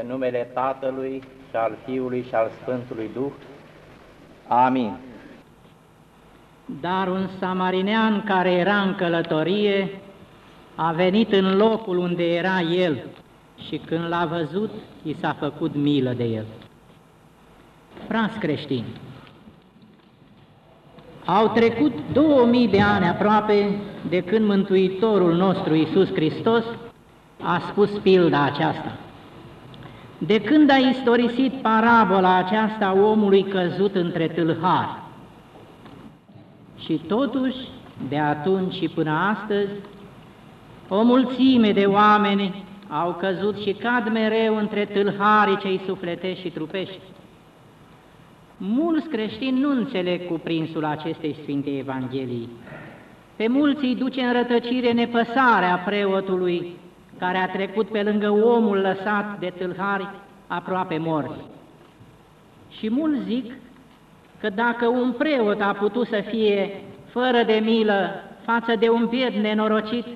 În numele Tatălui și al Fiului și al Sfântului Duh. Amin. Dar un samarinean care era în călătorie a venit în locul unde era el și când l-a văzut, i s-a făcut milă de el. Frați creștini, au trecut 2000 de ani aproape de când Mântuitorul nostru Iisus Hristos a spus pilda aceasta. De când a istorisit parabola aceasta omului căzut între tâlhari. Și totuși, de atunci și până astăzi, o mulțime de oameni au căzut și cad mereu între tâlharii cei sufletești și trupești. Mulți creștini nu înțeleg cuprinsul acestei Sfinte Evangheliei. Pe mulți îi duce în rătăcire nepăsarea preotului care a trecut pe lângă omul lăsat de tâlhari aproape mort. Și mulți zic că dacă un preot a putut să fie fără de milă față de un biet nenorocit,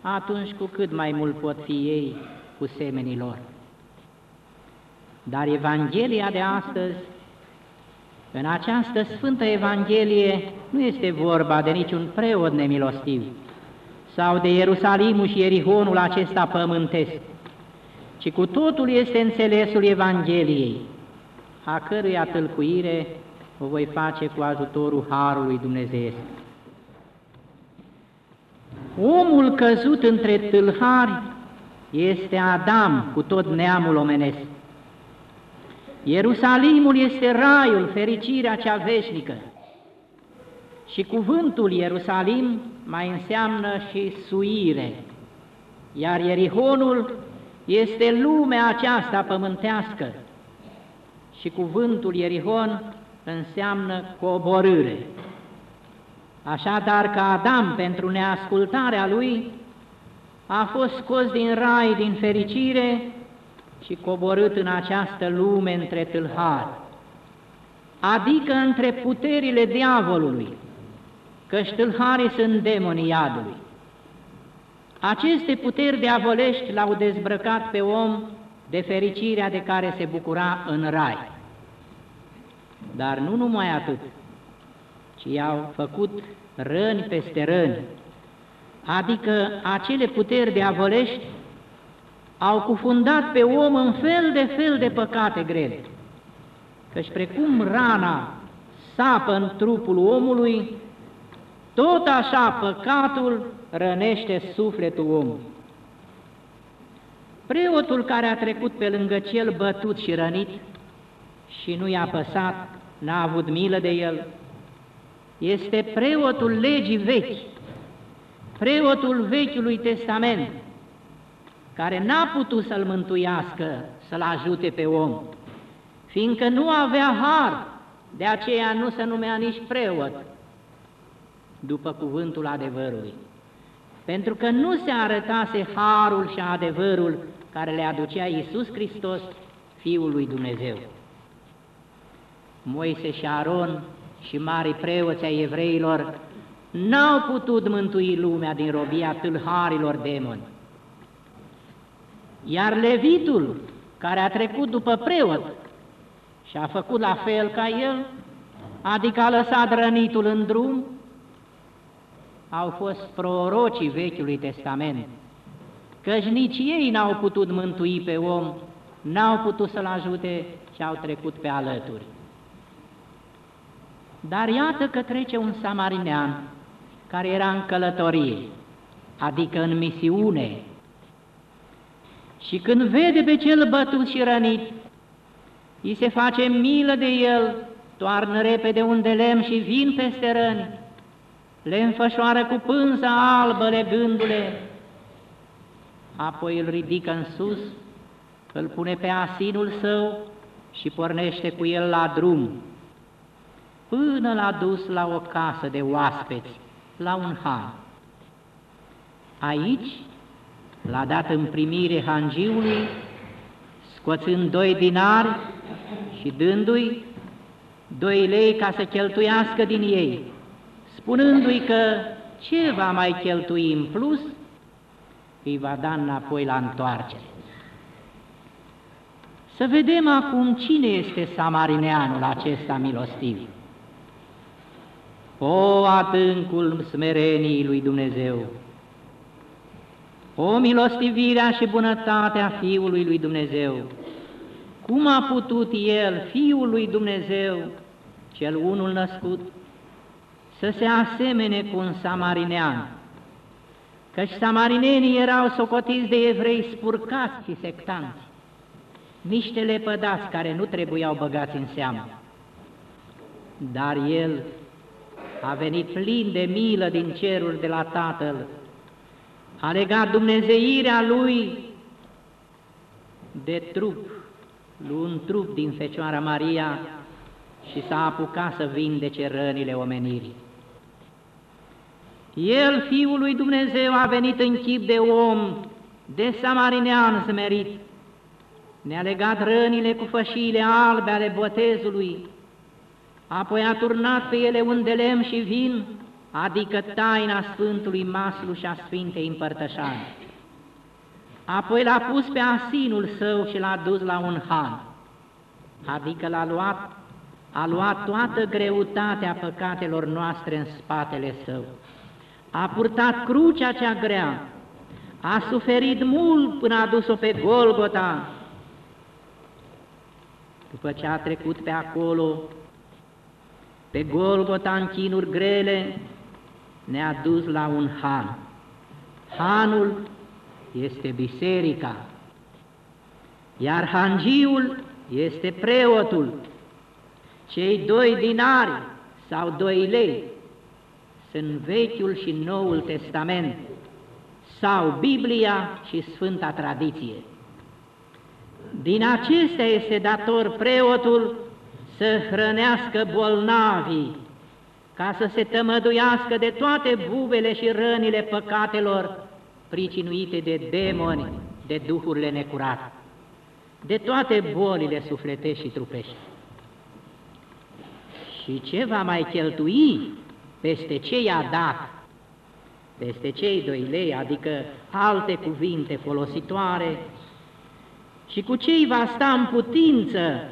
atunci cu cât mai mult pot fi ei cu semenii lor. Dar Evanghelia de astăzi, în această Sfântă Evanghelie, nu este vorba de niciun preot nemilostiv sau de Ierusalimul și Ierihonul acesta pământesc, ci cu totul este înțelesul Evangheliei, a căruia tâlcuire o voi face cu ajutorul Harului Dumnezeu. Omul căzut între tâlhari este Adam cu tot neamul omenesc. Ierusalimul este raiul, fericirea cea veșnică. Și cuvântul Ierusalim mai înseamnă și suire, iar Ierihonul este lumea aceasta pământească. Și cuvântul Ierihon înseamnă coborâre. Așadar că Adam, pentru neascultarea lui, a fost scos din rai, din fericire și coborât în această lume între tâlhari, adică între puterile diavolului, că ștâlharii sunt demonii iadului. Aceste puteri diavolești l-au dezbrăcat pe om de fericirea de care se bucura în rai. Dar nu numai atât, ci i-au făcut răni peste răni, adică acele puteri diavolești au cufundat pe om în fel de fel de păcate grele. Căci precum rana sapă în trupul omului, tot așa păcatul rănește sufletul omului. Preotul care a trecut pe lângă cel bătut și rănit și nu i-a păsat, n-a avut milă de el, este preotul legii vechi, preotul Vechiului Testament, care n-a putut să-l mântuiască, să-l ajute pe om, fiindcă nu avea har, de aceea nu se numea nici preot, după cuvântul adevărului. Pentru că nu se arătase harul și adevărul care le aducea Iisus Hristos, Fiul lui Dumnezeu. Moise și Aron și mari preoți ai evreilor n-au putut mântui lumea din robia tâlharilor demoni. Iar levitul, care a trecut după preot și a făcut la fel ca el, adică a lăsat rănitul în drum, au fost prorocii Vechiului Testament, căci nici ei n-au putut mântui pe om, n-au putut să-l ajute și au trecut pe alături. Dar iată că trece un samarinean care era în călătorie, adică în misiune, și când vede pe cel bătut și rănit, îi se face milă de el, toarnă repede un de lemn și vin peste răni, le înfășoară cu pânza albă legându-le, apoi îl ridică în sus, îl pune pe asinul său și pornește cu el la drum, până l-a dus la o casă de oaspeți, la un han. Aici l-a dat în primire hangiului, scoțând doi dinari și dându-i doi lei ca să cheltuiască din ei, spunându-i că ce va mai cheltui în plus, îi va da înapoi la întoarcere. Să vedem acum cine este samarineanul acesta milostiv. O adâncul smerenii lui Dumnezeu, o milostivirea și bunătatea Fiului lui Dumnezeu, cum a putut El, Fiul lui Dumnezeu, cel unul născut, să se asemene cu un samarinean, căci samarinenii erau socotiți de evrei spurcați și sectanți, niște lepădați care nu trebuiau băgați în seamă. Dar el a venit plin de milă din cerul de la Tatăl, a legat dumnezeirea lui de trup, luând trup din Fecioara Maria și s-a apucat să vindece rănile omenirii. El, Fiul lui Dumnezeu, a venit în chip de om, de samarinean smerit, ne-a legat rănile cu fășiile albe ale botezului, apoi a turnat pe ele un de lemn și vin, adică taina Sfântului Maslu și a Sfintei Împărtășani. Apoi l-a pus pe asinul său și l-a dus la un han, adică l-a luat, a luat toată greutatea păcatelor noastre în spatele său. A purtat crucea cea grea, a suferit mult până a dus-o pe Golgota, după ce a trecut pe acolo, pe Golgota în chinuri grele, ne-a dus la un han. Hanul este biserica, iar hangiul este preotul. Cei doi dinari sau doi lei sunt Vechiul și Noul Testament sau Biblia și Sfânta Tradiție. Din acestea este dator preotul să hrănească bolnavii, ca să se tămăduiască de toate bubele și rănile păcatelor pricinuite de demoni, de duhurile necurate, de toate bolile sufletești și trupești. Și ce va mai cheltui peste ce i-a dat, peste cei doi lei, adică alte cuvinte folositoare, și cu ce îi va sta în putință,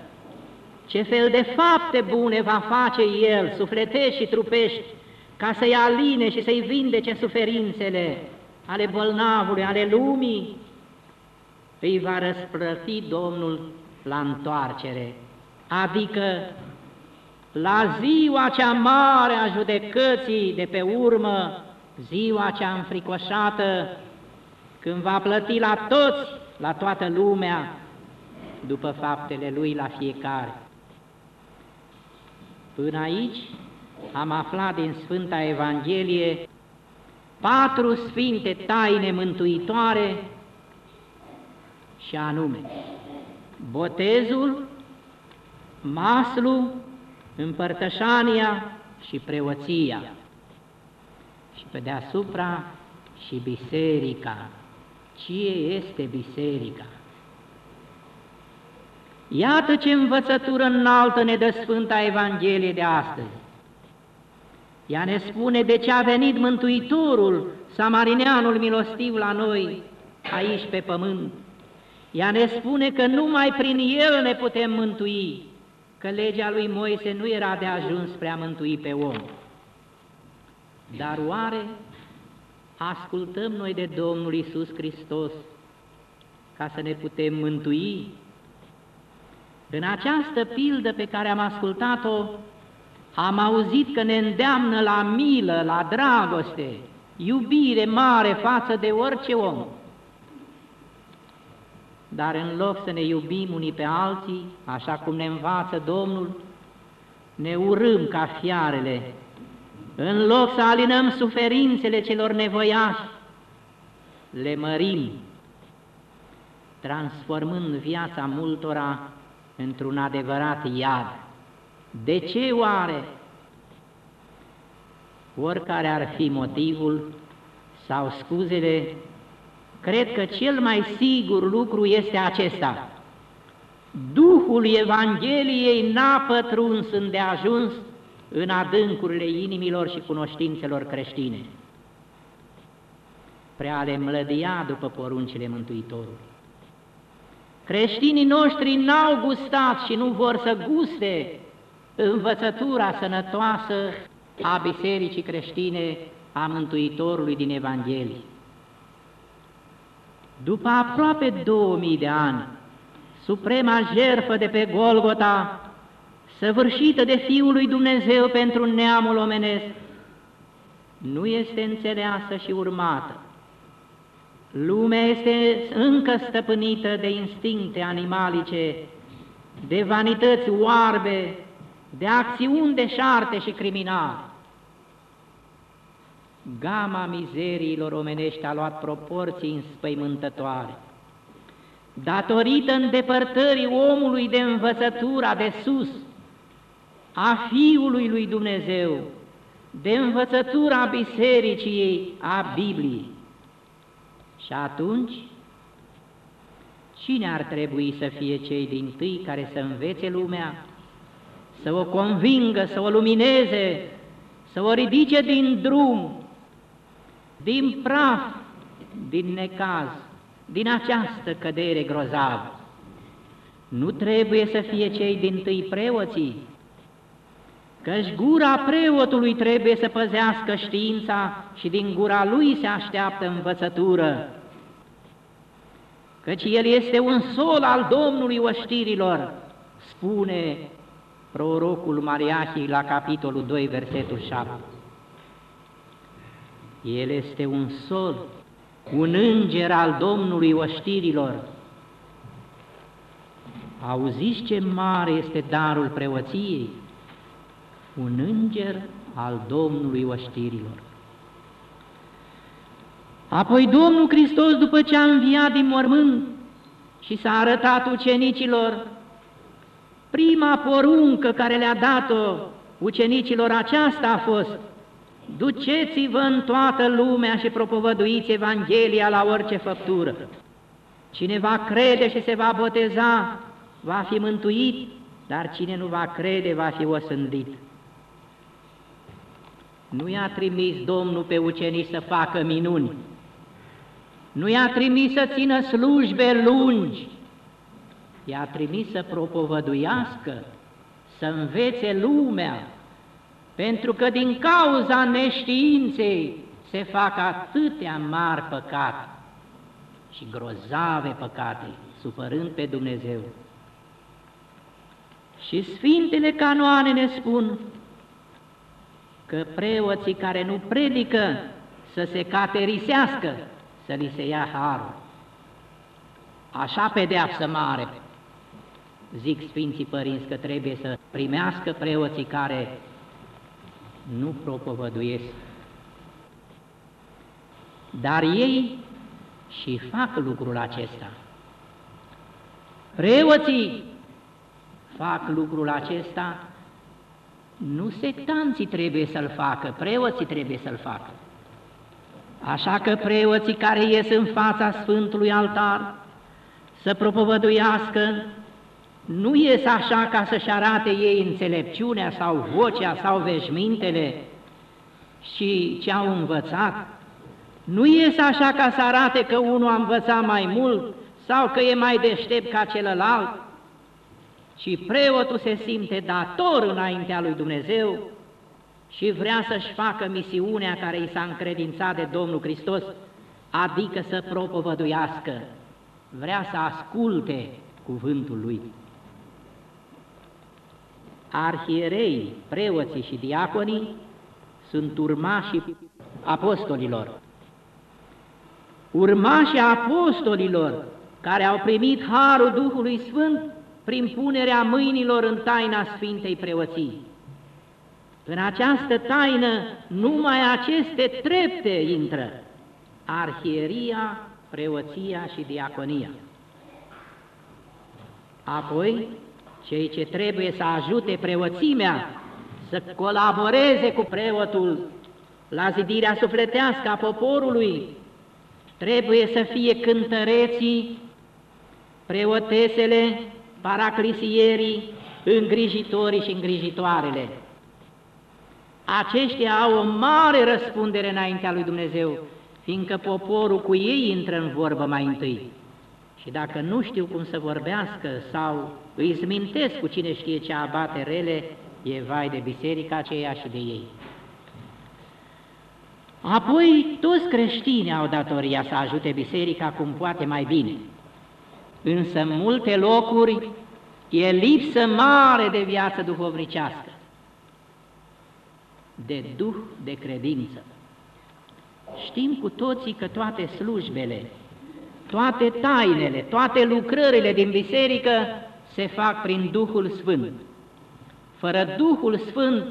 ce fel de fapte bune va face El, sufletești și trupești, ca să-i aline și să-i vindece suferințele ale bolnavului, ale lumii, îi va răsplăti Domnul la întoarcere, adică la ziua cea mare a judecății de pe urmă, ziua cea înfricoșată, când va plăti la toți la toată lumea, după faptele Lui la fiecare. Până aici am aflat din Sfânta Evanghelie patru sfinte taine mântuitoare și anume botezul, maslu, împărtășania și preoția și pe deasupra și biserica ce este biserica. Iată ce învățătură înaltă ne dă Sfânta Evanghelie de astăzi. Ea ne spune de ce a venit Mântuitorul, Samarineanul milostiv la noi, aici pe pământ. Ea ne spune că numai prin El ne putem mântui, că legea lui Moise nu era de ajuns spre a mântui pe om. Dar oare ascultăm noi de Domnul Isus Hristos ca să ne putem mântui. În această pildă pe care am ascultat-o, am auzit că ne îndeamnă la milă, la dragoste, iubire mare față de orice om. Dar în loc să ne iubim unii pe alții, așa cum ne învață Domnul, ne urâm ca fiarele în loc să alinăm suferințele celor nevoiași, le mărim, transformând viața multora într-un adevărat iad. De ce oare? Oricare ar fi motivul sau scuzele, cred că cel mai sigur lucru este acesta. Duhul Evangheliei n-a pătruns îndeajuns în adâncurile inimilor și cunoștințelor creștine, prea le mlădia după poruncile Mântuitorului. Creștinii noștri n-au gustat și nu vor să guste învățătura sănătoasă a Bisericii creștine a Mântuitorului din Evanghelie. După aproape 2000 de ani, suprema jerfă de pe Golgota, săvârșită de Fiul lui Dumnezeu pentru neamul omenesc, nu este înțeleasă și urmată. Lumea este încă stăpânită de instincte animalice, de vanități oarbe, de acțiuni deșarte și criminale. Gama mizeriilor omenești a luat proporții înspăimântătoare. Datorită îndepărtării omului de învățătura de sus, a Fiului lui Dumnezeu, de învățătura bisericii a Bibliei. Și atunci, cine ar trebui să fie cei din tâi care să învețe lumea, să o convingă, să o lumineze, să o ridice din drum, din praf, din necaz, din această cădere grozavă? Nu trebuie să fie cei din tâi preoții, căci gura preotului trebuie să păzească știința și din gura lui se așteaptă învățătură, căci el este un sol al Domnului oștirilor, spune prorocul Mariahii la capitolul 2, versetul 7. El este un sol, un înger al Domnului oștirilor. Auziți ce mare este darul preoției? un înger al Domnului oștirilor. Apoi Domnul Hristos, după ce a înviat din mormânt și s-a arătat ucenicilor, prima poruncă care le-a dat-o ucenicilor aceasta a fost, Duceți-vă în toată lumea și propovăduiți Evanghelia la orice făptură. Cine va crede și se va boteza, va fi mântuit, dar cine nu va crede, va fi osândit. Nu i-a trimis Domnul pe ucenici să facă minuni, nu i-a trimis să țină slujbe lungi, i-a trimis să propovăduiască, să învețe lumea, pentru că din cauza neștiinței se fac atâtea mari păcate și grozave păcate, supărând pe Dumnezeu. Și Sfintele Canoane ne spun că preoții care nu predică să se caterisească, să li se ia harul. Așa pedeapsă mare, zic Sfinții Părinți, că trebuie să primească preoții care nu propovăduiesc. Dar ei și fac lucrul acesta. Preoții fac lucrul acesta nu sectanții trebuie să-l facă, preoții trebuie să-l facă. Așa că preoții care ies în fața Sfântului Altar să propovăduiască, nu ies așa ca să-și arate ei înțelepciunea sau vocea sau veșmintele. Și ce au învățat, nu ies așa ca să arate că unul a învățat mai mult sau că e mai deștept ca celălalt, și preotul se simte dator înaintea lui Dumnezeu și vrea să-și facă misiunea care i s-a încredințat de Domnul Hristos, adică să propovăduiască, vrea să asculte cuvântul lui. Arhierei, preoții și diaconii sunt urmașii apostolilor. Urmașii apostolilor care au primit harul Duhului Sfânt prin punerea mâinilor în taina Sfintei Preoții. În această taină numai aceste trepte intră, arhieria, preoția și diaconia. Apoi, cei ce trebuie să ajute preoțimea să colaboreze cu preotul la zidirea sufletească a poporului, trebuie să fie cântăreții, preotesele paraclisierii, îngrijitorii și îngrijitoarele. Aceștia au o mare răspundere înaintea lui Dumnezeu, fiindcă poporul cu ei intră în vorbă mai întâi. Și dacă nu știu cum să vorbească sau îi zmintesc cu cine știe ce abate rele, e vai de biserica aceea și de ei. Apoi, toți creștinii au datoria să ajute biserica cum poate mai bine. Însă, în multe locuri, e lipsă mare de viață duhovnicească, de duh de credință. Știm cu toții că toate slujbele, toate tainele, toate lucrările din biserică se fac prin Duhul Sfânt. Fără Duhul Sfânt,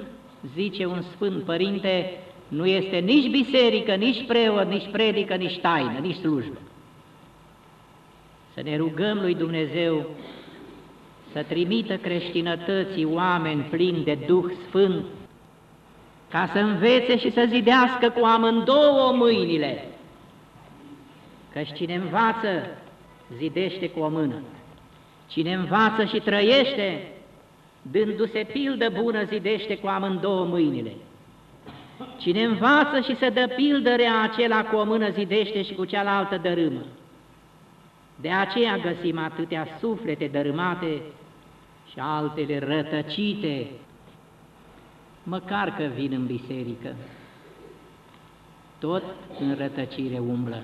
zice un Sfânt Părinte, nu este nici biserică, nici preot, nici predică, nici taină, nici slujbă. Să ne rugăm lui Dumnezeu să trimită creștinătății oameni plini de Duh Sfânt, ca să învețe și să zidească cu amândouă mâinile, căci cine învață, zidește cu o mână, cine învață și trăiește, dându-se pildă bună, zidește cu amândouă mâinile. Cine învață și se dă pildă rea acela cu o mână zidește și cu cealaltă dărâmă. De aceea găsim atâtea suflete dărâmate și altele rătăcite, măcar că vin în biserică, tot în rătăcire umblă,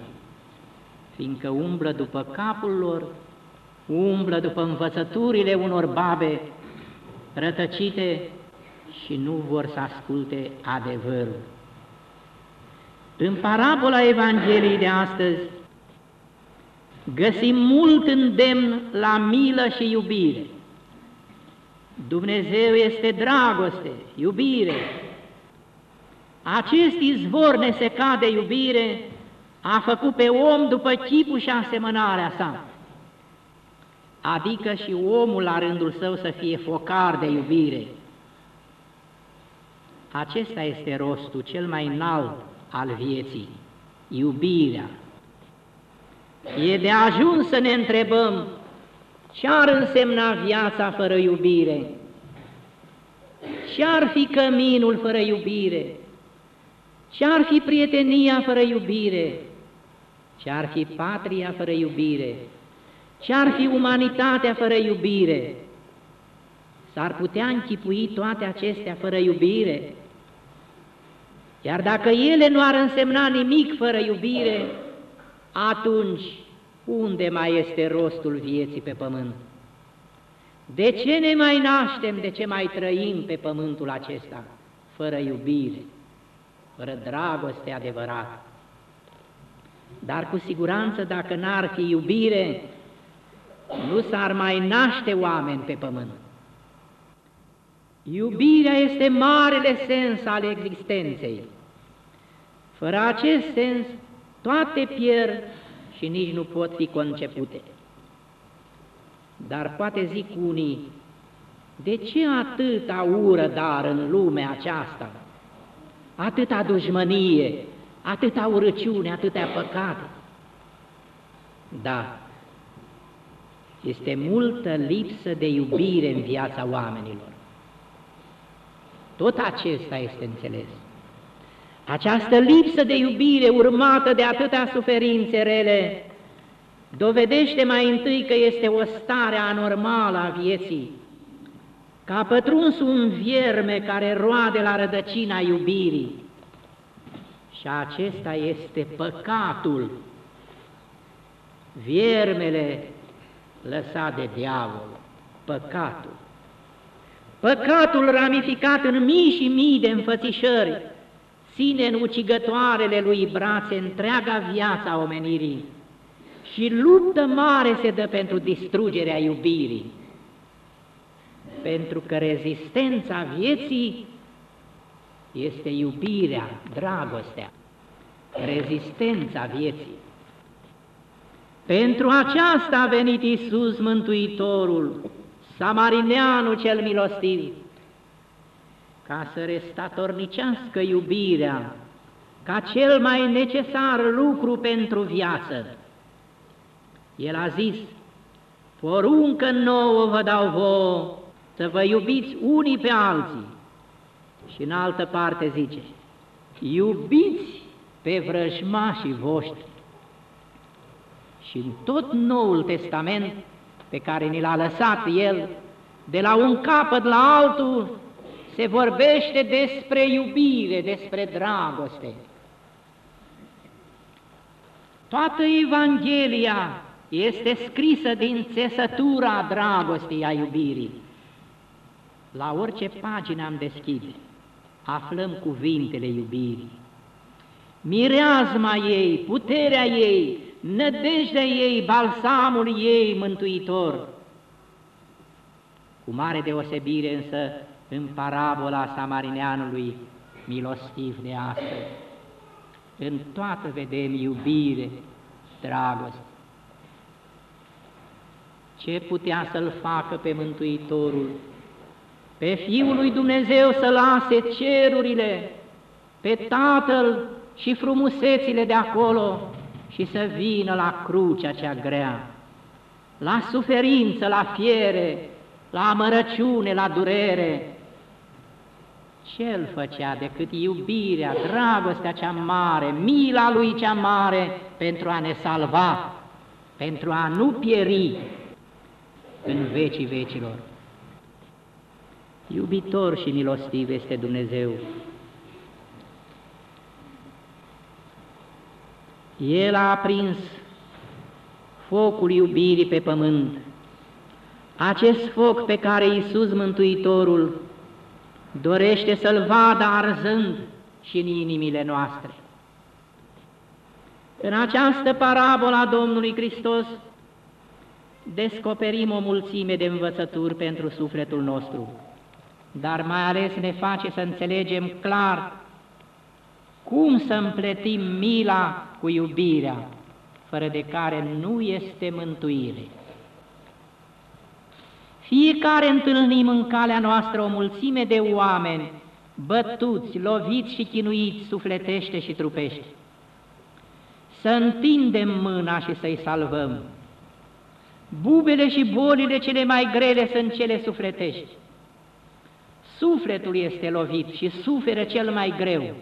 fiindcă umblă după capul lor, umblă după învățăturile unor babe rătăcite și nu vor să asculte adevărul. În parabola Evangheliei de astăzi găsim mult îndemn la milă și iubire. Dumnezeu este dragoste, iubire. Acest izvor nesecat de iubire a făcut pe om după chipul și asemănarea sa, adică și omul la rândul său să fie focar de iubire. Acesta este rostul cel mai înalt al vieții, iubirea. E de ajuns să ne întrebăm ce ar însemna viața fără iubire? Ce ar fi căminul fără iubire? Ce ar fi prietenia fără iubire? Ce ar fi patria fără iubire? Ce ar fi umanitatea fără iubire? S-ar putea închipui toate acestea fără iubire? Iar dacă ele nu ar însemna nimic fără iubire, atunci unde mai este rostul vieții pe pământ? De ce ne mai naștem, de ce mai trăim pe pământul acesta, fără iubire, fără dragoste adevărată? Dar cu siguranță, dacă n-ar fi iubire, nu s-ar mai naște oameni pe pământ. Iubirea este marele sens al existenței. Fără acest sens, toate pierd și nici nu pot fi concepute. Dar poate zic unii, de ce atâta ură dar în lumea aceasta? Atâta dușmănie, atâta urăciune, atâtea păcate. Da, este multă lipsă de iubire în viața oamenilor. Tot acesta este înțeles. Această lipsă de iubire urmată de atâtea suferințe rele dovedește mai întâi că este o stare anormală a vieții, că a pătruns un vierme care roade la rădăcina iubirii și acesta este păcatul, viermele lăsat de diavol, păcatul. Păcatul ramificat în mii și mii de înfățișări, ține în ucigătoarele lui brațe întreaga viața omenirii și luptă mare se dă pentru distrugerea iubirii, pentru că rezistența vieții este iubirea, dragostea, rezistența vieții. Pentru aceasta a venit Iisus Mântuitorul, Samarineanul cel milostiv, ca să restatornicească iubirea ca cel mai necesar lucru pentru viață. El a zis, poruncă nouă vă dau vouă să vă iubiți unii pe alții. Și în altă parte zice, iubiți pe vrăjmașii voștri. și în tot Noul Testament pe care ni l-a lăsat El, de la un capăt la altul, se vorbește despre iubire, despre dragoste. Toată Evanghelia este scrisă din țesătura dragostei a iubirii. La orice pagină am deschide, aflăm cuvintele iubirii. Mireazma ei, puterea ei, nădejdea ei, balsamul ei mântuitor. Cu mare deosebire însă în parabola samarineanului milostiv de astăzi. În toată vedem iubire, dragoste. Ce putea să-l facă pe Mântuitorul? Pe Fiul lui Dumnezeu să lase cerurile, pe Tatăl și frumusețile de acolo și să vină la crucea cea grea, la suferință, la fiere, la amărăciune, la durere. Ce-l făcea decât iubirea, dragostea cea mare, mila lui cea mare pentru a ne salva, pentru a nu pieri în vecii vecilor. Iubitor și milostiv este Dumnezeu. El a aprins focul iubirii pe pământ, acest foc pe care Iisus Mântuitorul dorește să-l vadă arzând și în inimile noastre. În această parabolă a Domnului Hristos descoperim o mulțime de învățături pentru sufletul nostru, dar mai ales ne face să înțelegem clar cum să împletim mila cu iubirea, fără de care nu este mântuire. Fiecare întâlnim în calea noastră o mulțime de oameni bătuți, loviți și chinuiți sufletește și trupește. Să întindem mâna și să-i salvăm. Bubele și bolile cele mai grele sunt cele sufletești. Sufletul este lovit și suferă cel mai greu.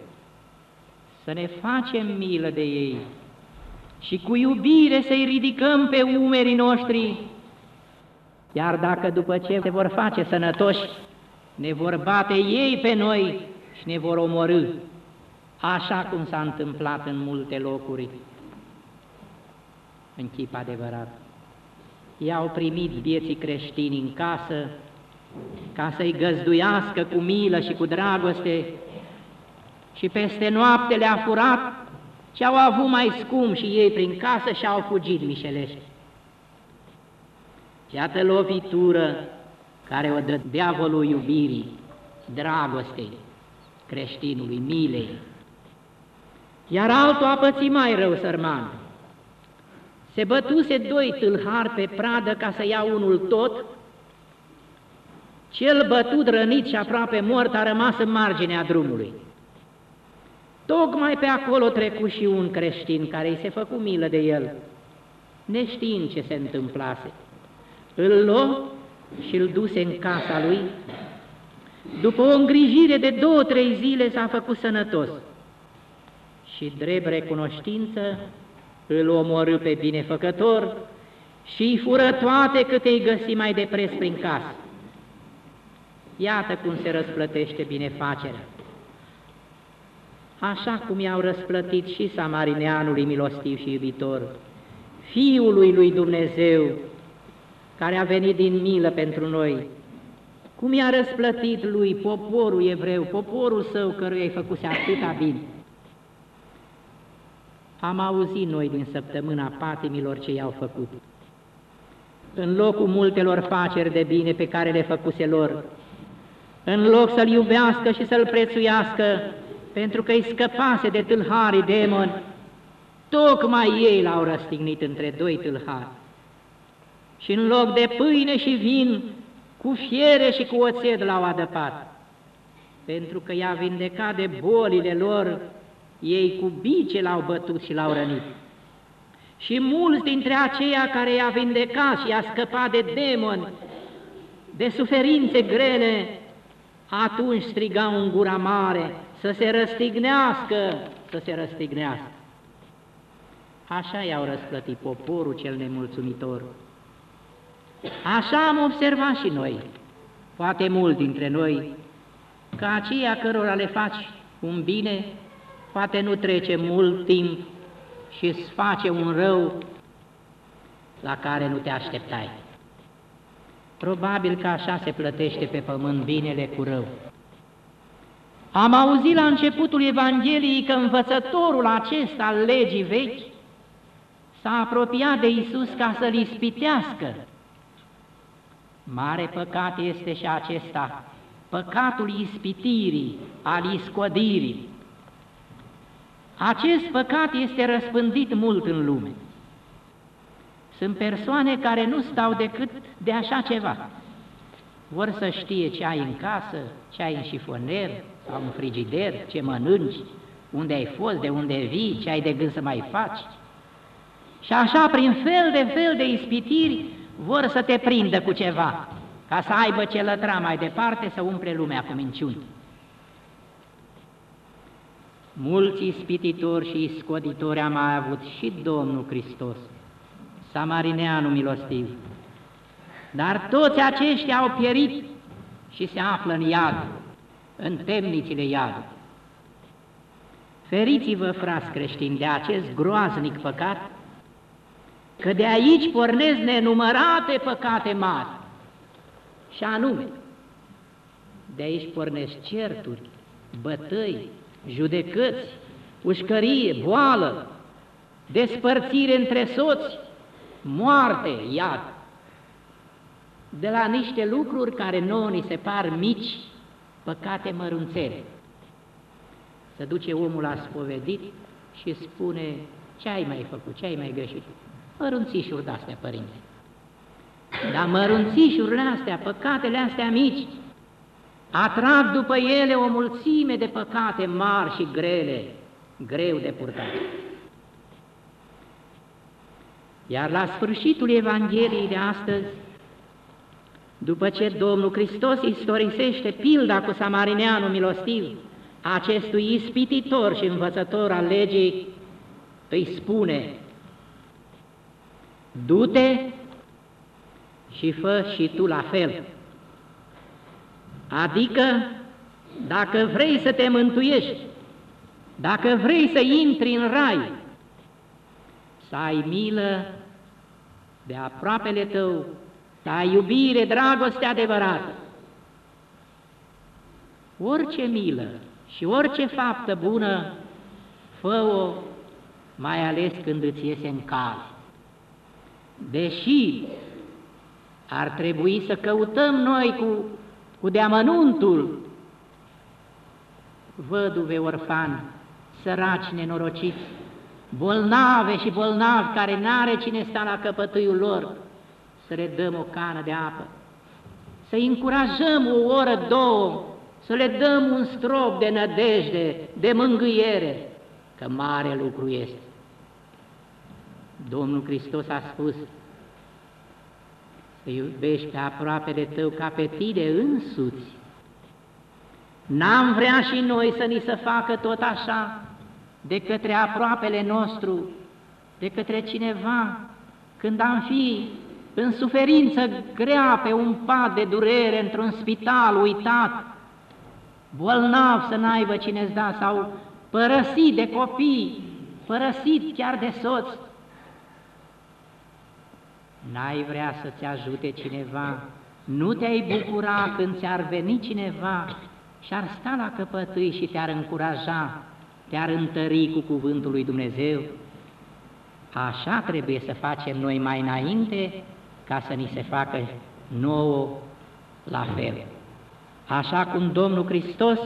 Să ne facem milă de ei și cu iubire să-i ridicăm pe umerii noștri iar dacă după ce se vor face sănătoși, ne vor bate ei pe noi și ne vor omorâ, așa cum s-a întâmplat în multe locuri, în chip adevărat. I-au primit vieții creștini în casă, ca să-i găzduiască cu milă și cu dragoste, și peste noapte le-a furat ce au avut mai scump și ei prin casă și au fugit mișelești. Iată lovitură care o dă diavolul iubirii, dragostei, creștinului, milei. Iar altul a pățit mai rău, sărman. Se bătuse doi tâlhari pe pradă ca să ia unul tot, cel bătut, rănit și aproape mort a rămas în marginea drumului. Tocmai pe acolo trecu și un creștin care îi se făcu milă de el, neștiind ce se întâmplase îl luă și îl duse în casa lui. După o îngrijire de două-trei zile s-a făcut sănătos și drept recunoștință îl omorâ pe binefăcător și îi fură toate câte îi găsi mai de preț prin casă. Iată cum se răsplătește binefacerea. Așa cum i-au răsplătit și samarineanului milostiv și iubitor, Fiului lui Dumnezeu, care a venit din milă pentru noi, cum i-a răsplătit lui poporul evreu, poporul său căruia i-ai făcuse atâta bine. Am auzit noi din săptămâna patimilor ce i-au făcut. În locul multelor faceri de bine pe care le făcuse lor, în loc să-L iubească și să-L prețuiască, pentru că îi scăpase de tâlharii demoni, tocmai ei l-au răstignit între doi tâlhari. Și în loc de pâine și vin, cu fiere și cu oțet l-au adăpat, pentru că i-a vindecat de bolile lor, ei cu bice l-au bătut și l-au rănit. Și mulți dintre aceia care i-a vindecat și i-a scăpat de demoni, de suferințe grele, atunci strigau în gura mare să se răstignească, să se răstignească. Așa i-au răsplătit poporul cel nemulțumitor. Așa am observat și noi, poate mult dintre noi, că aceia cărora le faci un bine, poate nu trece mult timp și îți face un rău la care nu te așteptai. Probabil că așa se plătește pe pământ binele cu rău. Am auzit la începutul Evangheliei că învățătorul acesta al legii vechi s-a apropiat de Isus ca să-l ispitească. Mare păcat este și acesta, păcatul ispitirii, al iscodirii. Acest păcat este răspândit mult în lume. Sunt persoane care nu stau decât de așa ceva. Vor să știe ce ai în casă, ce ai în șifoner sau în frigider, ce mănânci, unde ai fost, de unde vii, ce ai de gând să mai faci. Și așa, prin fel de fel de ispitiri, vor să te prindă cu ceva, ca să aibă ce lătra mai departe, să umple lumea cu minciuni. Mulți ispititori și iscoditori am mai avut și Domnul Hristos, Samarineanul milostiv. Dar toți aceștia au pierit și se află în iad, în temnițile iadului. Feriți-vă, frați creștini, de acest groaznic păcat, că de aici pornesc nenumărate păcate mari, și anume, de aici pornesc certuri, bătăi, judecăți, ușcărie, boală, despărțire între soți, moarte, iad. De la niște lucruri care nouă ni se par mici, păcate mărunțele. Se duce omul la spovedit și spune, ce ai mai făcut, ce ai mai greșit? Mărunțișuri de-astea, părinte. Dar mărunțișurile astea, păcatele astea mici, atrag după ele o mulțime de păcate mari și grele, greu de purtat. Iar la sfârșitul Evangheliei de astăzi, după ce Domnul Hristos istorisește pilda cu samarineanul milostiv, acestui ispititor și învățător al legii, îi spune, du-te și fă și tu la fel. Adică, dacă vrei să te mântuiești, dacă vrei să intri în rai, să ai milă de aproapele tău, să ai iubire, dragoste adevărată. Orice milă și orice faptă bună, fă-o mai ales când îți iese în cale. Deși ar trebui să căutăm noi cu, cu deamănuntul văduve orfani, săraci nenorociți, bolnave și bolnavi care n-are cine sta la căpătâiul lor, să le dăm o cană de apă, să încurajăm o oră, două, să le dăm un strop de nădejde, de mângâiere, că mare lucru este. Domnul Hristos a spus, să iubești pe aproapele tău ca pe tine însuți. N-am vrea și noi să ni se facă tot așa de către aproapele nostru, de către cineva, când am fi în suferință grea pe un pat de durere într-un spital uitat, bolnav să n-aibă cine-ți da, sau părăsit de copii, părăsit chiar de soț, N-ai vrea să-ți ajute cineva, nu te-ai bucura când ți-ar veni cineva și ar sta la căpătâi și te-ar încuraja, te-ar întări cu cuvântul lui Dumnezeu? Așa trebuie să facem noi mai înainte ca să ni se facă nouă la fel. Așa cum Domnul Hristos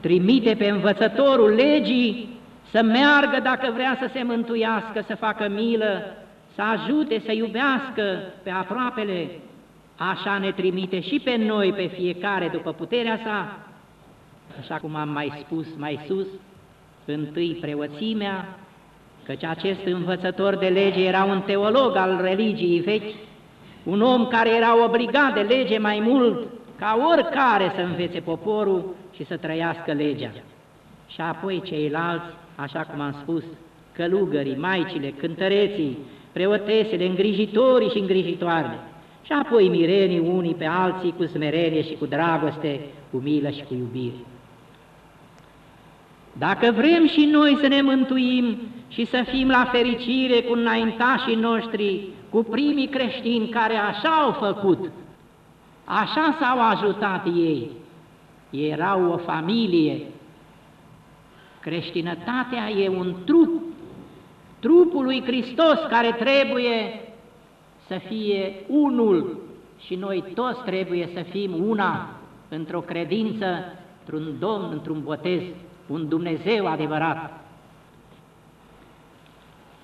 trimite pe învățătorul legii să meargă dacă vrea să se mântuiască, să facă milă, să ajute să iubească pe aproapele, așa ne trimite și pe noi, pe fiecare, după puterea sa, așa cum am mai spus mai sus, întâi preoțimea, căci acest învățător de lege era un teolog al religiei vechi, un om care era obligat de lege mai mult ca oricare să învețe poporul și să trăiască legea. Și apoi ceilalți, așa cum am spus, călugării, maicile, cântăreții, preotesele, îngrijitorii și îngrijitoarele, și apoi mirenii unii pe alții cu smerenie și cu dragoste, cu milă și cu iubire. Dacă vrem și noi să ne mântuim și să fim la fericire cu înaintașii noștri, cu primii creștini care așa au făcut, așa s-au ajutat ei, erau o familie. Creștinătatea e un trup, trupul lui Hristos care trebuie să fie unul și noi toți trebuie să fim una într-o credință, într-un Domn, într-un botez, un Dumnezeu adevărat.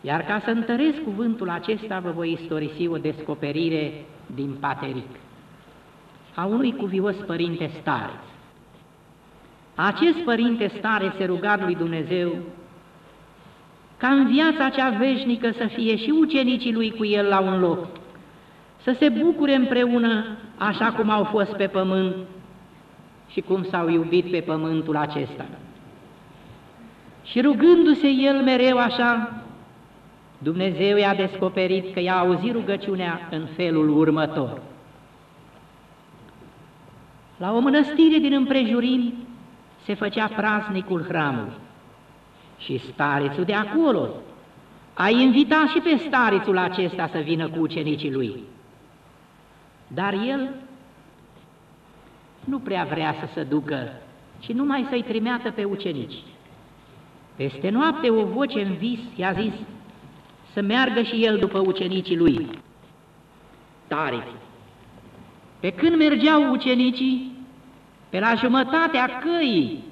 Iar ca să întăresc cuvântul acesta, vă voi istorisi o descoperire din Pateric, a unui cuvios părinte stareț. Acest părinte stare se ruga lui Dumnezeu ca în viața cea veșnică să fie și ucenicii lui cu el la un loc, să se bucure împreună așa cum au fost pe pământ și cum s-au iubit pe pământul acesta. Și rugându-se el mereu așa, Dumnezeu i-a descoperit că i-a auzit rugăciunea în felul următor. La o mănăstire din împrejurim se făcea praznicul hramului și starețul de acolo a invitat și pe starețul acesta să vină cu ucenicii lui. Dar el nu prea vrea să se ducă, ci numai să-i trimeată pe ucenici. Peste noapte o voce în vis i-a zis să meargă și el după ucenicii lui. Tare! Pe când mergeau ucenicii, pe la jumătatea căii,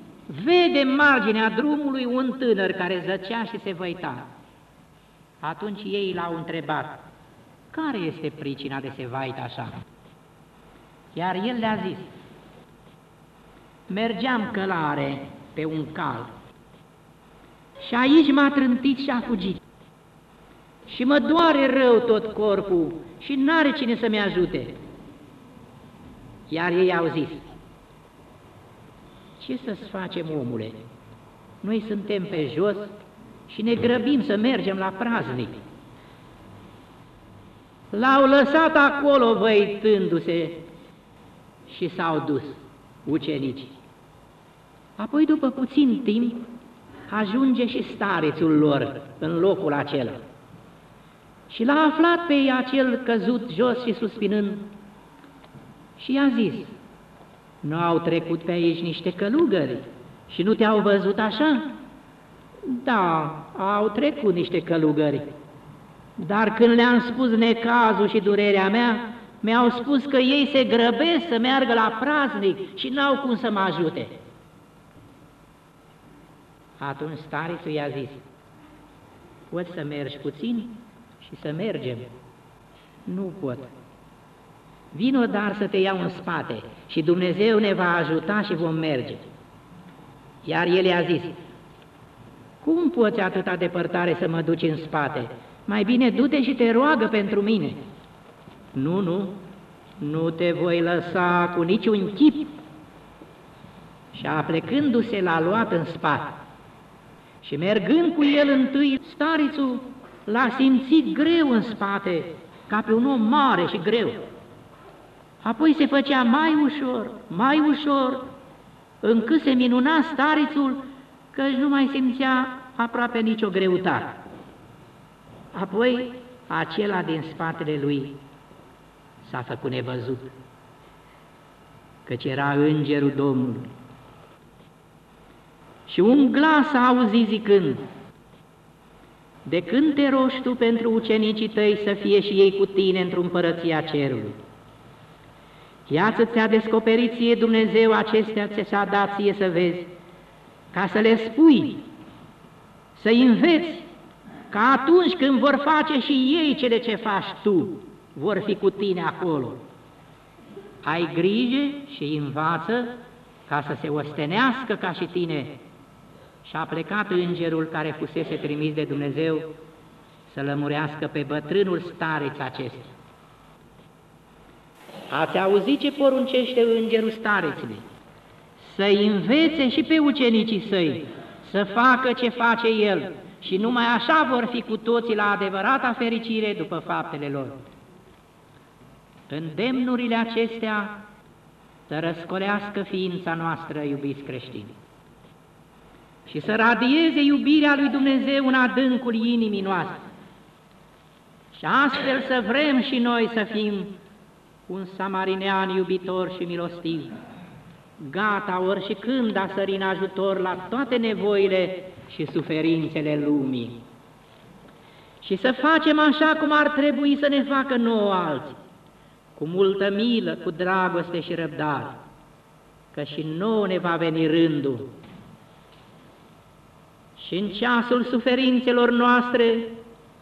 vede în marginea drumului un tânăr care zăcea și se văita. Atunci ei l-au întrebat, care este pricina de se vaită așa? Iar el le-a zis, mergeam călare pe un cal și aici m-a trântit și a fugit. Și mă doare rău tot corpul și n-are cine să-mi ajute. Iar ei au zis, ce să-ți facem, omule? Noi suntem pe jos și ne grăbim să mergem la praznic. L-au lăsat acolo văitându-se și s-au dus ucenicii. Apoi, după puțin timp, ajunge și starețul lor în locul acela. Și l-a aflat pe acel căzut jos și suspinând și i-a zis, nu au trecut pe aici niște călugări și nu te-au văzut așa? Da, au trecut niște călugări. Dar când le-am spus necazul și durerea mea, mi-au spus că ei se grăbesc să meargă la praznic și n-au cum să mă ajute. Atunci starițul i-a zis, poți să mergi puțin și să mergem? Nu pot. Vino dar să te iau în spate și Dumnezeu ne va ajuta și vom merge. Iar el i-a zis, cum poți atâta depărtare să mă duci în spate? Mai bine du-te și te roagă pentru mine. Nu, nu, nu te voi lăsa cu niciun chip. Și aplecându-se l-a luat în spate. Și mergând cu el întâi, starițul l-a simțit greu în spate, ca pe un om mare și greu. Apoi se făcea mai ușor, mai ușor, încât se minuna starițul că nu mai simțea aproape nicio greutate. Apoi acela din spatele lui s-a făcut nevăzut, căci era îngerul Domnului. Și un glas a auzit zicând, De când te roși tu pentru ucenicii tăi să fie și ei cu tine într-o împărăția cerului? Iată ți-a descoperit ție Dumnezeu acestea ți s-a dat ție să vezi, ca să le spui, să înveți, ca atunci când vor face și ei cele ce faci tu, vor fi cu tine acolo. Ai grijă și învață ca să se ostenească ca și tine. Și a plecat îngerul care fusese trimis de Dumnezeu să lămurească pe bătrânul stareț acesta. Ați auzit ce poruncește îngerul starețului? Să învețe și pe ucenicii săi, să facă ce face el și numai așa vor fi cu toții la adevărata fericire după faptele lor. Îndemnurile acestea să răscolească ființa noastră, iubiți creștini, și să radieze iubirea lui Dumnezeu în adâncul inimii noastre. Și astfel să vrem și noi să fim un samarinean iubitor și milostiv, gata ori și când a sări în ajutor la toate nevoile și suferințele lumii. Și să facem așa cum ar trebui să ne facă nouă alții, cu multă milă, cu dragoste și răbdare, că și nouă ne va veni rândul. Și în ceasul suferințelor noastre,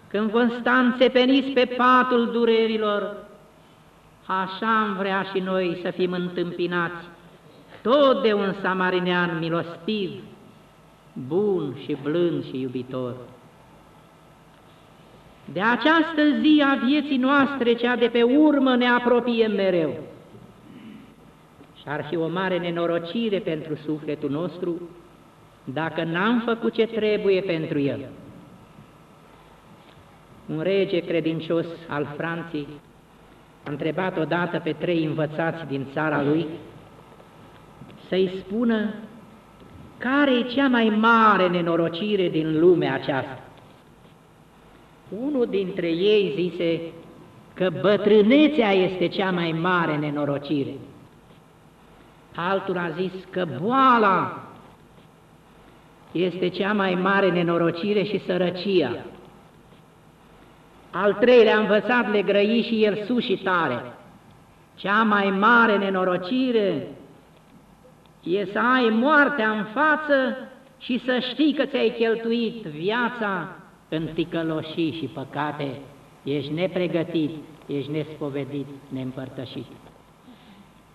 când vom sta înțepeniți pe patul durerilor, așa am vrea și noi să fim întâmpinați, tot de un samarinean milostiv, bun și blând și iubitor. De această zi a vieții noastre, cea de pe urmă, ne apropiem mereu. Și ar fi o mare nenorocire pentru sufletul nostru dacă n-am făcut ce trebuie pentru el. Un rege credincios al Franței a întrebat odată pe trei învățați din țara lui să-i spună care e cea mai mare nenorocire din lumea aceasta. Unul dintre ei zise că bătrânețea este cea mai mare nenorocire. Altul a zis că boala este cea mai mare nenorocire și sărăcia. Al treilea a învățat le grăi și el sus și tare. Cea mai mare nenorocire e să ai moartea în față și să știi că ți-ai cheltuit viața în ticăloșii și păcate, ești nepregătit, ești nespovedit, neîmpărtășit.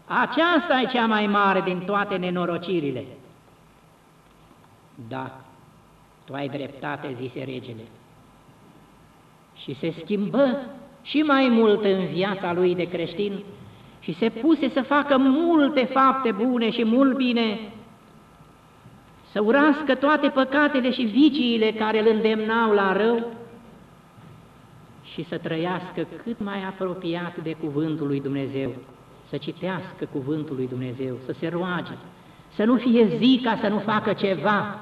Aceasta e cea mai mare din toate nenorocirile. Da, tu ai dreptate, zise regele. Și se schimbă și mai mult în viața lui de creștin și se puse să facă multe fapte bune și mult bine, să urască toate păcatele și viciile care îl îndemnau la rău și să trăiască cât mai apropiat de cuvântul lui Dumnezeu, să citească cuvântul lui Dumnezeu, să se roage, să nu fie zi ca să nu facă ceva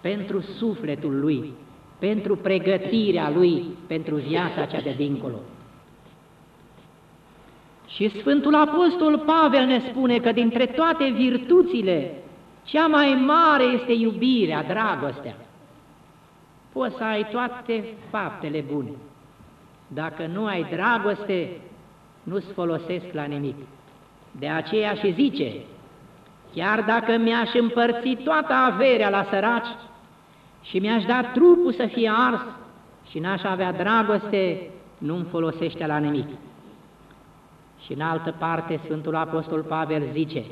pentru sufletul lui, pentru pregătirea lui, pentru viața cea de dincolo. Și Sfântul Apostol Pavel ne spune că dintre toate virtuțile, cea mai mare este iubirea, dragostea. Poți să ai toate faptele bune. Dacă nu ai dragoste, nu-ți folosesc la nimic. De aceea și zice, chiar dacă mi-aș împărți toată averea la săraci și mi-aș da trupul să fie ars și n-aș avea dragoste, nu-mi folosește la nimic. Și în altă parte Sfântul Apostol Pavel zice,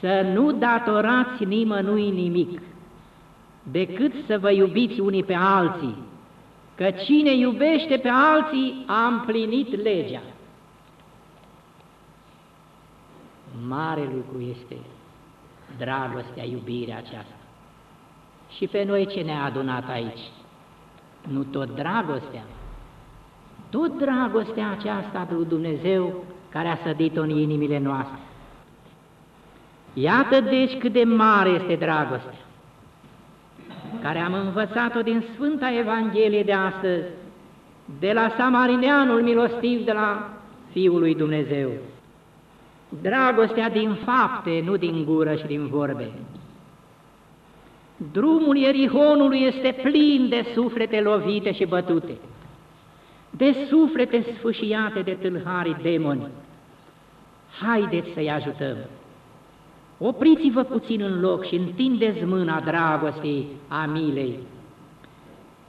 să nu datorați nimănui nimic, decât să vă iubiți unii pe alții, că cine iubește pe alții a împlinit legea. Mare lucru este dragostea, iubirea aceasta. Și pe noi ce ne-a adunat aici? Nu tot dragostea, tot dragostea aceasta lui Dumnezeu care a sădit-o în inimile noastre. Iată deci cât de mare este dragostea, care am învățat-o din Sfânta Evanghelie de astăzi, de la Samarineanul milostiv, de la Fiul lui Dumnezeu. Dragostea din fapte, nu din gură și din vorbe. Drumul Ierihonului este plin de suflete lovite și bătute de suflete sfâșiate de tâlharii demoni. Haideți să-i ajutăm! Opriți-vă puțin în loc și întindeți mâna dragostei, a milei,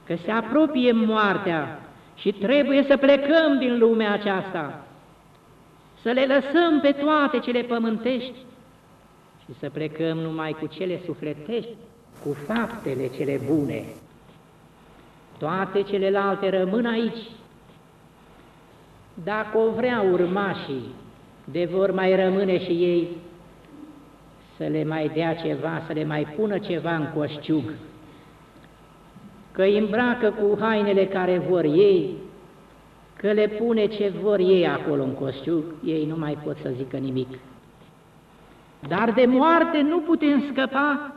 că se apropie moartea și trebuie să plecăm din lumea aceasta, să le lăsăm pe toate cele pământești și să plecăm numai cu cele sufletești, cu faptele cele bune. Toate celelalte rămân aici, dacă o vrea urmașii, de vor mai rămâne și ei să le mai dea ceva, să le mai pună ceva în coșciug. că îi îmbracă cu hainele care vor ei, că le pune ce vor ei acolo în coșciuc, ei nu mai pot să zică nimic. Dar de moarte nu putem scăpa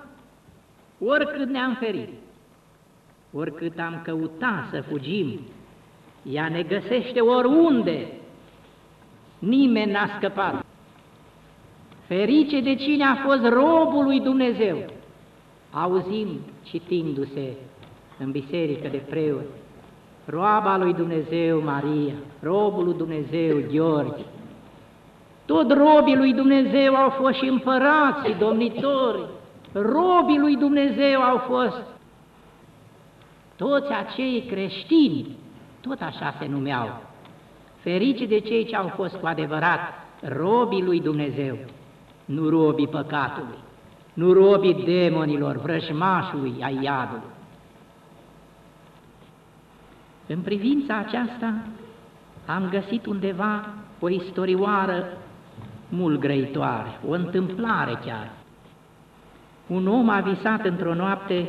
oricât ne-am ferit, oricât am căutat să fugim, ea ne găsește oriunde, nimeni n-a scăpat. Ferice de cine a fost robul lui Dumnezeu. Auzim citindu-se în biserică de preoți, roaba lui Dumnezeu Maria, robul lui Dumnezeu Gheorghe. Tot robii lui Dumnezeu au fost și împărați și domnitori, robii lui Dumnezeu au fost toți acei creștini, tot așa se numeau, ferice de cei ce au fost cu adevărat robii lui Dumnezeu, nu robii păcatului, nu robii demonilor, vrăjmașului, ai iadului. În privința aceasta am găsit undeva o istorioară mult grăitoare, o întâmplare chiar. Un om a visat într-o noapte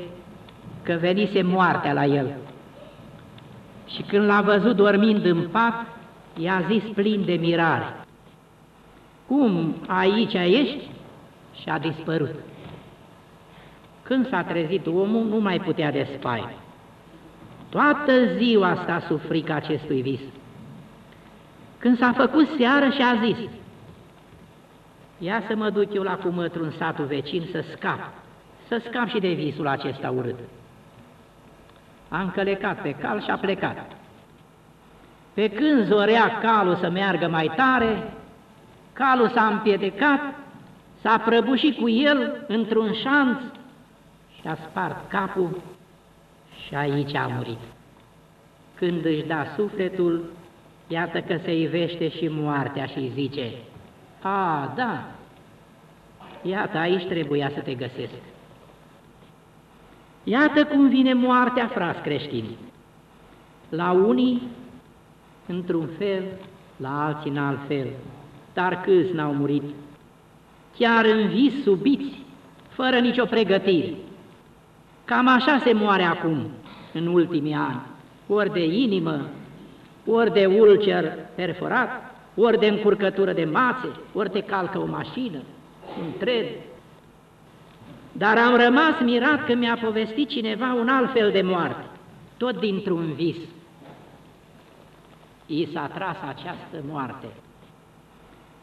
că venise moartea la el. Și când l-a văzut dormind în pat, i-a zis plin de mirare, Cum, aici ești? Și a dispărut. Când s-a trezit omul, nu mai putea de spaimă. Toată ziua asta a sufrit acestui vis. Când s-a făcut seară și a zis, ia să mă duc eu la cumătru în satul vecin să scap, să scap și de visul acesta urât. A încălecat pe cal și a plecat. Pe când zorea calul să meargă mai tare, calul s-a împiedecat, s-a prăbușit cu el într-un șanț și a spart capul și aici a murit. Când își da sufletul, iată că se ivește și moartea și zice, A, da, iată aici trebuia să te găsesc. Iată cum vine moartea, frați creștini. La unii, într-un fel, la alții în alt fel, dar câți n-au murit, chiar în vis subiți, fără nicio pregătire. Cam așa se moare acum, în ultimii ani, ori de inimă, ori de ulcer perforat, ori de încurcătură de mațe, ori de calcă o mașină, un tren. Dar am rămas mirat că mi-a povestit cineva un alt fel de moarte, tot dintr-un vis. I s-a tras această moarte.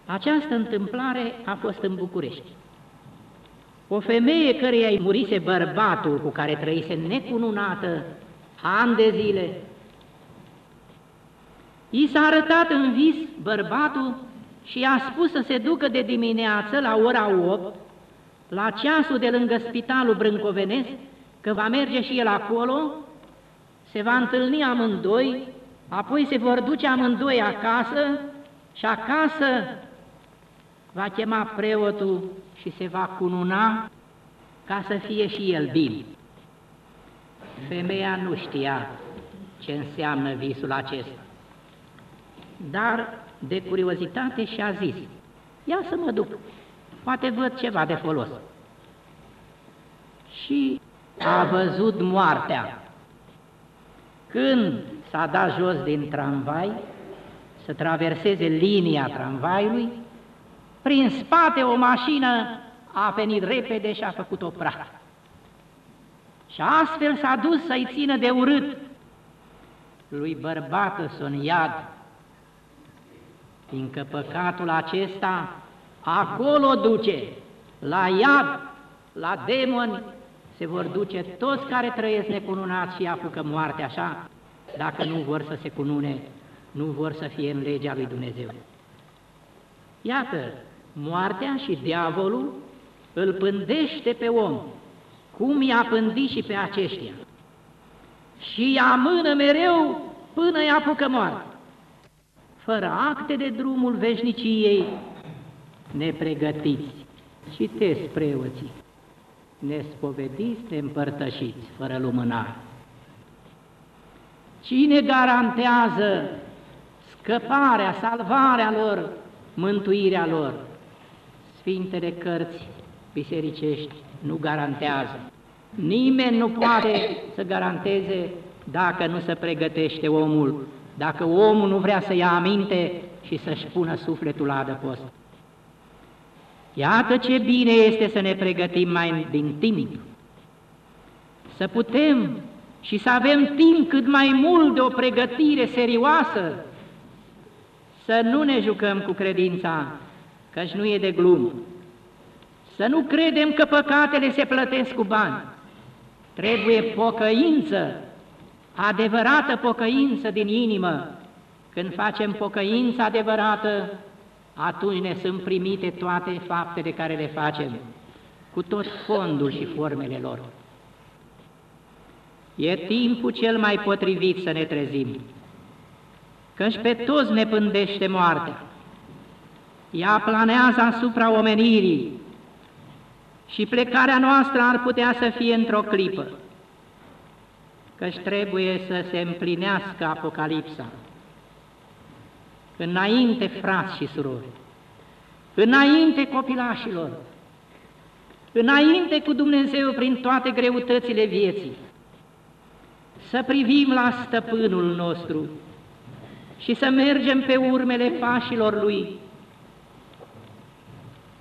Această întâmplare a fost în București. O femeie căreia îi murise bărbatul cu care trăise necununată ani de zile, i s-a arătat în vis bărbatul și i-a spus să se ducă de dimineață la ora 8 la ceasul de lângă spitalul Brâncovenesc, că va merge și el acolo, se va întâlni amândoi, apoi se vor duce amândoi acasă și acasă va chema preotul și se va cununa ca să fie și el bine. Femeia nu știa ce înseamnă visul acesta, dar de curiozitate și-a zis, ia să mă duc, poate văd ceva de folos. Și a văzut moartea. Când s-a dat jos din tramvai, să traverseze linia tramvaiului, prin spate o mașină a venit repede și a făcut-o praf. Și astfel s-a dus să-i țină de urât lui bărbată în iad, fiindcă păcatul acesta acolo duce, la iad, la demoni, se vor duce toți care trăiesc necununați și apucă moarte așa, dacă nu vor să se cunune, nu vor să fie în legea lui Dumnezeu. Iată, moartea și diavolul îl pândește pe om, cum i-a pândit și pe aceștia. Și îi amână mereu până îi apucă moarte. Fără acte de drumul veșniciei, nepregătiți, citesc preoții, nespovediți, neîmpărtășiți, fără lumânare. Cine garantează scăparea, salvarea lor, mântuirea lor? Sfintele cărți bisericești nu garantează. Nimeni nu poate să garanteze dacă nu se pregătește omul, dacă omul nu vrea să ia aminte și să-și pună sufletul la adăpost. Iată ce bine este să ne pregătim mai din timp, să putem și să avem timp cât mai mult de o pregătire serioasă, să nu ne jucăm cu credința, căci nu e de glumă. Să nu credem că păcatele se plătesc cu bani. Trebuie pocăință, adevărată pocăință din inimă. Când facem pocăință adevărată, atunci ne sunt primite toate faptele care le facem, cu tot fondul și formele lor. E timpul cel mai potrivit să ne trezim, căci pe toți ne pândește moartea. Ea planează asupra omenirii și plecarea noastră ar putea să fie într-o clipă, căci trebuie să se împlinească Apocalipsa. Înainte, frați și surori, înainte copilașilor, înainte cu Dumnezeu prin toate greutățile vieții, să privim la stăpânul nostru și să mergem pe urmele pașilor Lui,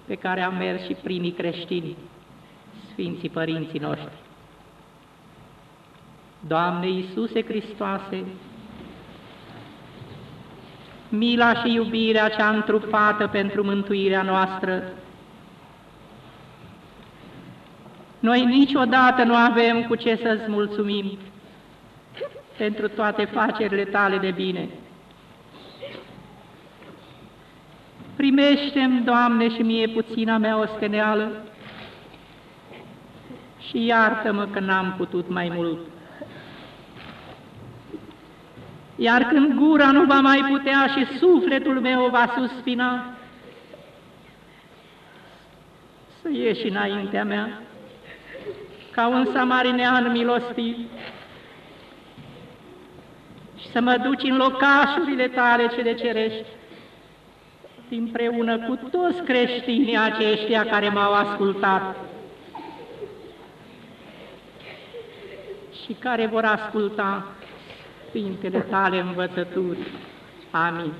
pe care am mers și primii creștini, Sfinții Părinții noștri. Doamne Iisuse Hristoase, mila și iubirea cea întrupată pentru mântuirea noastră, noi niciodată nu avem cu ce să-ți mulțumim pentru toate facerile tale de bine. Primește-mi, Doamne, și mie puțina mea osteneală și iartă-mă că n-am putut mai mult. Iar când gura nu va mai putea și sufletul meu va suspina, să ieși înaintea mea, ca un samarinean milostiv, și să mă duci în locașurile tale cele cerești, împreună cu toți creștinii aceștia care m-au ascultat și care vor asculta Sfintele tale învățături. Amin.